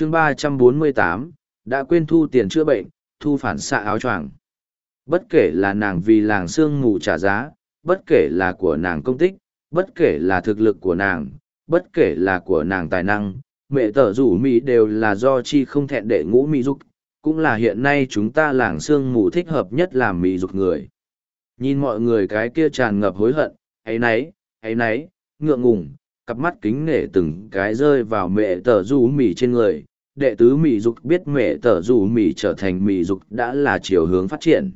chương ba trăm bốn mươi tám đã quên thu tiền chữa bệnh, thu phản xạ áo choàng. Bất kể là nàng vì làng sương mù trả giá, bất kể là của nàng công tích, bất kể là thực lực của nàng, bất kể là của nàng tài năng, mẹ tờ rủ mỹ đều là do chi không thẹn đệ ngũ mỹ dục, cũng là hiện nay chúng ta làng sương mù thích hợp nhất làm mỹ dục người. Nhìn mọi người cái kia tràn ngập hối hận, ấy nấy, ấy nấy, ngượng ngùng, cặp mắt kính nể từng cái rơi vào mẹ tờ rủ mỹ trên người. Đệ tứ mỹ dục biết mẹ tở rủ mỹ trở thành mỹ dục đã là chiều hướng phát triển.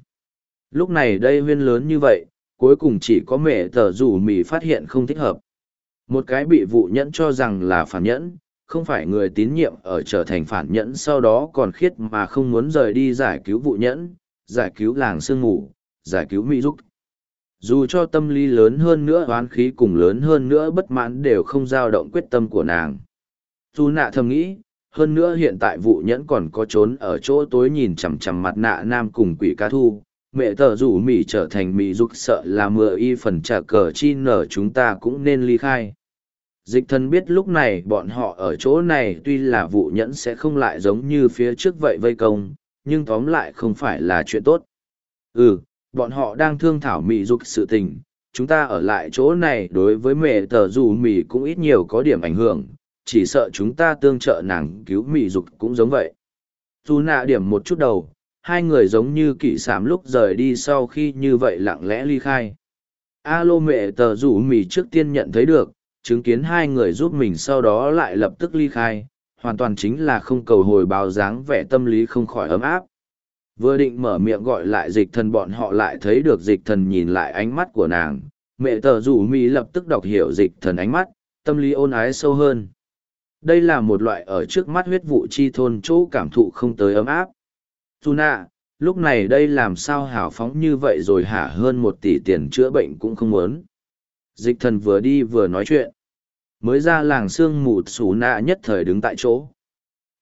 Lúc này đây huyên lớn như vậy, cuối cùng chỉ có mẹ tở rủ mỹ phát hiện không thích hợp. Một cái bị vụ nhẫn cho rằng là phản nhẫn, không phải người tín nhiệm ở trở thành phản nhẫn sau đó còn khiết mà không muốn rời đi giải cứu vụ nhẫn, giải cứu làng sương ngủ, giải cứu mỹ dục Dù cho tâm lý lớn hơn nữa oán khí cùng lớn hơn nữa bất mãn đều không dao động quyết tâm của nàng. Dù nạ thầm nghĩ, hơn nữa hiện tại vụ nhẫn còn có trốn ở chỗ tối nhìn chằm chằm mặt nạ nam cùng quỷ cá thu. Mẹ tờ rủ mỉ trở thành mỉ dục sợ là mưa y phần trả cờ chi nở chúng ta cũng nên ly khai. Dịch thần biết lúc này bọn họ ở chỗ này tuy là vụ nhẫn sẽ không lại giống như phía trước vậy vây công, nhưng tóm lại không phải là chuyện tốt. Ừ bọn họ đang thương thảo mị dục sự tình, chúng ta ở lại chỗ này đối với mẹ tờ rủ mì cũng ít nhiều có điểm ảnh hưởng chỉ sợ chúng ta tương trợ nàng cứu mị dục cũng giống vậy dù nạ điểm một chút đầu hai người giống như kỵ sám lúc rời đi sau khi như vậy lặng lẽ ly khai a lô mẹ tờ rủ mì trước tiên nhận thấy được chứng kiến hai người giúp mình sau đó lại lập tức ly khai, hoàn toàn chính là không cầu hồi báo dáng vẻ tâm lý không khỏi ấm áp. Vừa định mở miệng gọi lại dịch thần bọn họ lại thấy được dịch thần nhìn lại ánh mắt của nàng, mẹ tờ rủ mi lập tức đọc hiểu dịch thần ánh mắt, tâm lý ôn ái sâu hơn. Đây là một loại ở trước mắt huyết vụ chi thôn chỗ cảm thụ không tới ấm áp. Tuna, lúc này đây làm sao hào phóng như vậy rồi hả hơn một tỷ tiền chữa bệnh cũng không muốn. Dịch thần vừa đi vừa nói chuyện. Mới ra làng sương mù xù nạ nhất thời đứng tại chỗ.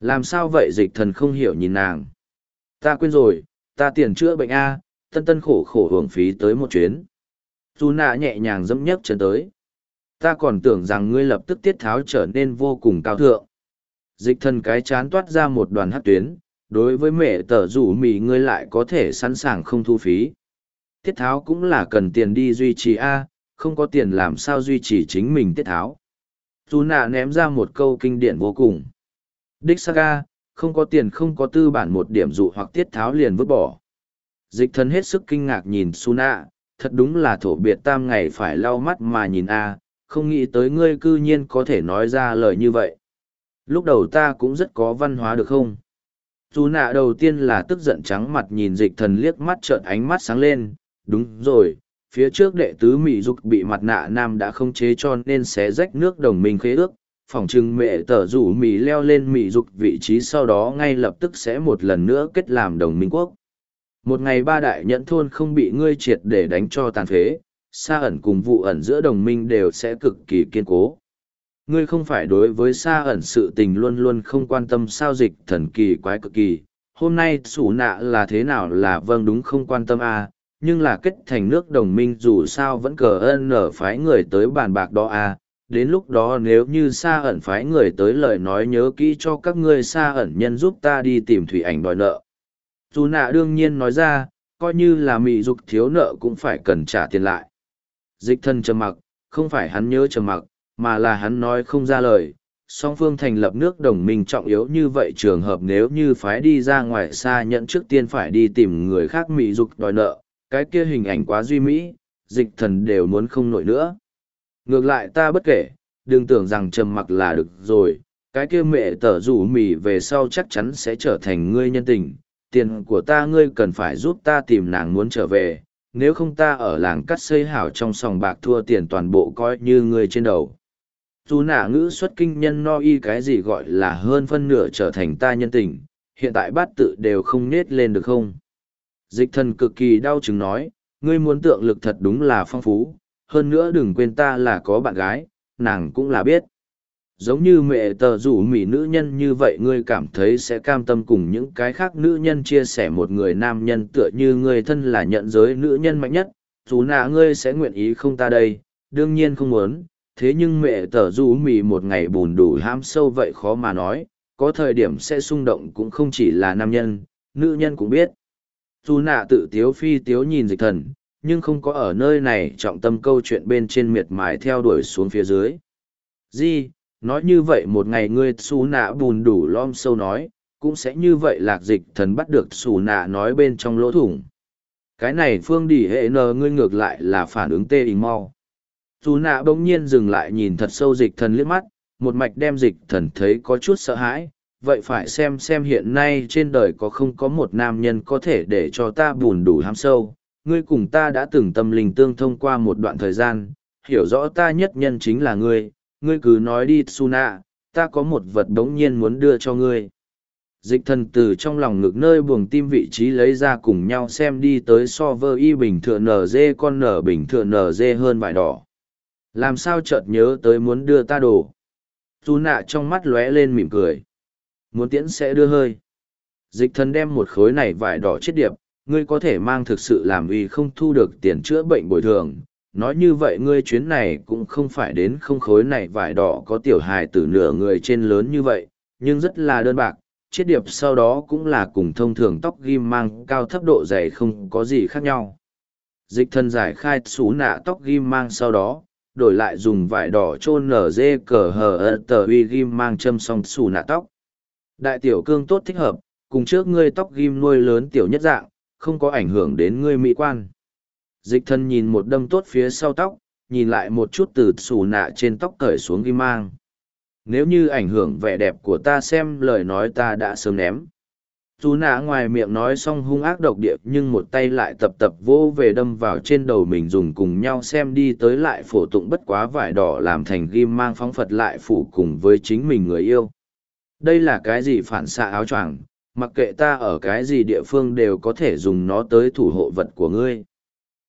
Làm sao vậy dịch thần không hiểu nhìn nàng. Ta quên rồi, ta tiền chữa bệnh A, tân tân khổ khổ hưởng phí tới một chuyến. dù nạ nhẹ nhàng dẫm nhấc chân tới. Ta còn tưởng rằng ngươi lập tức tiết tháo trở nên vô cùng cao thượng. Dịch thần cái chán toát ra một đoàn hát tuyến, đối với mẹ tờ rủ mì ngươi lại có thể sẵn sàng không thu phí. Tiết tháo cũng là cần tiền đi duy trì A, không có tiền làm sao duy trì chính mình tiết tháo. Dù nạ ném ra một câu kinh điển vô cùng. Đích Saga, không có tiền không có tư bản một điểm dụ hoặc tiết tháo liền vứt bỏ. Dịch thần hết sức kinh ngạc nhìn Suna, thật đúng là thổ biệt tam ngày phải lau mắt mà nhìn a không nghĩ tới ngươi cư nhiên có thể nói ra lời như vậy. Lúc đầu ta cũng rất có văn hóa được không? Dù nạ đầu tiên là tức giận trắng mặt nhìn dịch thần liếc mắt trợn ánh mắt sáng lên, đúng rồi, phía trước đệ tứ mỹ dục bị mặt nạ nam đã không chế cho nên xé rách nước đồng minh khế ước phỏng chừng mẹ tở rủ mỹ leo lên mỹ dục vị trí sau đó ngay lập tức sẽ một lần nữa kết làm đồng minh quốc một ngày ba đại nhẫn thôn không bị ngươi triệt để đánh cho tàn phế Sa ẩn cùng vụ ẩn giữa đồng minh đều sẽ cực kỳ kiên cố ngươi không phải đối với Sa ẩn sự tình luôn luôn không quan tâm sao dịch thần kỳ quái cực kỳ hôm nay sủ nạ là thế nào là vâng đúng không quan tâm à, nhưng là kết thành nước đồng minh dù sao vẫn cờ ân nở phái người tới bàn bạc đó à, đến lúc đó nếu như Sa ẩn phái người tới lời nói nhớ kỹ cho các ngươi Sa ẩn nhân giúp ta đi tìm thủy ảnh đòi nợ. Dù nạ đương nhiên nói ra, coi như là mị dục thiếu nợ cũng phải cần trả tiền lại. Dịch thân trầm mặc, không phải hắn nhớ trầm mặc, mà là hắn nói không ra lời. Song phương thành lập nước đồng minh trọng yếu như vậy trường hợp nếu như phái đi ra ngoài xa nhận trước tiên phải đi tìm người khác mỹ dục đòi nợ, cái kia hình ảnh quá duy mỹ, dịch thần đều muốn không nổi nữa. Ngược lại ta bất kể, đừng tưởng rằng trầm mặc là được rồi, cái kia mẹ tở rủ mì về sau chắc chắn sẽ trở thành ngươi nhân tình, tiền của ta ngươi cần phải giúp ta tìm nàng muốn trở về, nếu không ta ở làng cắt xây hảo trong sòng bạc thua tiền toàn bộ coi như người trên đầu. Dù nả ngữ xuất kinh nhân no y cái gì gọi là hơn phân nửa trở thành ta nhân tình, hiện tại bát tự đều không nết lên được không? Dịch thần cực kỳ đau chứng nói, ngươi muốn tượng lực thật đúng là phong phú, hơn nữa đừng quên ta là có bạn gái, nàng cũng là biết. Giống như mẹ tờ rủ mỹ nữ nhân như vậy ngươi cảm thấy sẽ cam tâm cùng những cái khác nữ nhân chia sẻ một người nam nhân tựa như ngươi thân là nhận giới nữ nhân mạnh nhất, dù nạ ngươi sẽ nguyện ý không ta đây, đương nhiên không muốn, thế nhưng mẹ tờ rủ mỹ một ngày bùn đủ ham sâu vậy khó mà nói, có thời điểm sẽ xung động cũng không chỉ là nam nhân, nữ nhân cũng biết. Dù nạ tự tiếu phi tiếu nhìn dịch thần, nhưng không có ở nơi này trọng tâm câu chuyện bên trên miệt mài theo đuổi xuống phía dưới. Di, nói như vậy một ngày ngươi xù nạ bùn đủ lom sâu nói, cũng sẽ như vậy lạc dịch thần bắt được xù nạ nói bên trong lỗ thủng. Cái này phương đỉ hệ nờ ngươi ngược lại là phản ứng tê ý mau. Dù nạ bỗng nhiên dừng lại nhìn thật sâu dịch thần liếc mắt, một mạch đem dịch thần thấy có chút sợ hãi, vậy phải xem xem hiện nay trên đời có không có một nam nhân có thể để cho ta bùn đủ ham sâu. Ngươi cùng ta đã từng tâm linh tương thông qua một đoạn thời gian, hiểu rõ ta nhất nhân chính là ngươi, ngươi cứ nói đi Suna, ta có một vật đống nhiên muốn đưa cho ngươi. Dịch thần từ trong lòng ngực nơi buồng tim vị trí lấy ra cùng nhau xem đi tới so vơ y bình thượng nở dê con nở bình thượng nở dê hơn vải đỏ. Làm sao chợt nhớ tới muốn đưa ta đồ. Dù nạ trong mắt lóe lên mỉm cười. Muốn tiễn sẽ đưa hơi. Dịch thần đem một khối này vải đỏ chết điệp, ngươi có thể mang thực sự làm vì không thu được tiền chữa bệnh bồi thường. Nói như vậy ngươi chuyến này cũng không phải đến không khối này vải đỏ có tiểu hài tử nửa người trên lớn như vậy, nhưng rất là đơn bạc. Chiết điệp sau đó cũng là cùng thông thường tóc ghim mang cao thấp độ dày không có gì khác nhau. Dịch thân giải khai xú nạ tóc ghim mang sau đó, đổi lại dùng vải đỏ chôn nở dê cờ hờ tờ uy ghim mang châm xong xù nạ tóc. Đại tiểu cương tốt thích hợp, cùng trước ngươi tóc ghim nuôi lớn tiểu nhất dạng, không có ảnh hưởng đến ngươi mỹ quan. Dịch thân nhìn một đâm tốt phía sau tóc, nhìn lại một chút từ xù nạ trên tóc cởi xuống ghi mang. Nếu như ảnh hưởng vẻ đẹp của ta xem lời nói ta đã sớm ném. Dù nạ ngoài miệng nói xong hung ác độc địa nhưng một tay lại tập tập vỗ về đâm vào trên đầu mình dùng cùng nhau xem đi tới lại phổ tụng bất quá vải đỏ làm thành ghim mang phóng phật lại phủ cùng với chính mình người yêu. Đây là cái gì phản xạ áo choàng? Mặc kệ ta ở cái gì địa phương đều có thể dùng nó tới thủ hộ vật của ngươi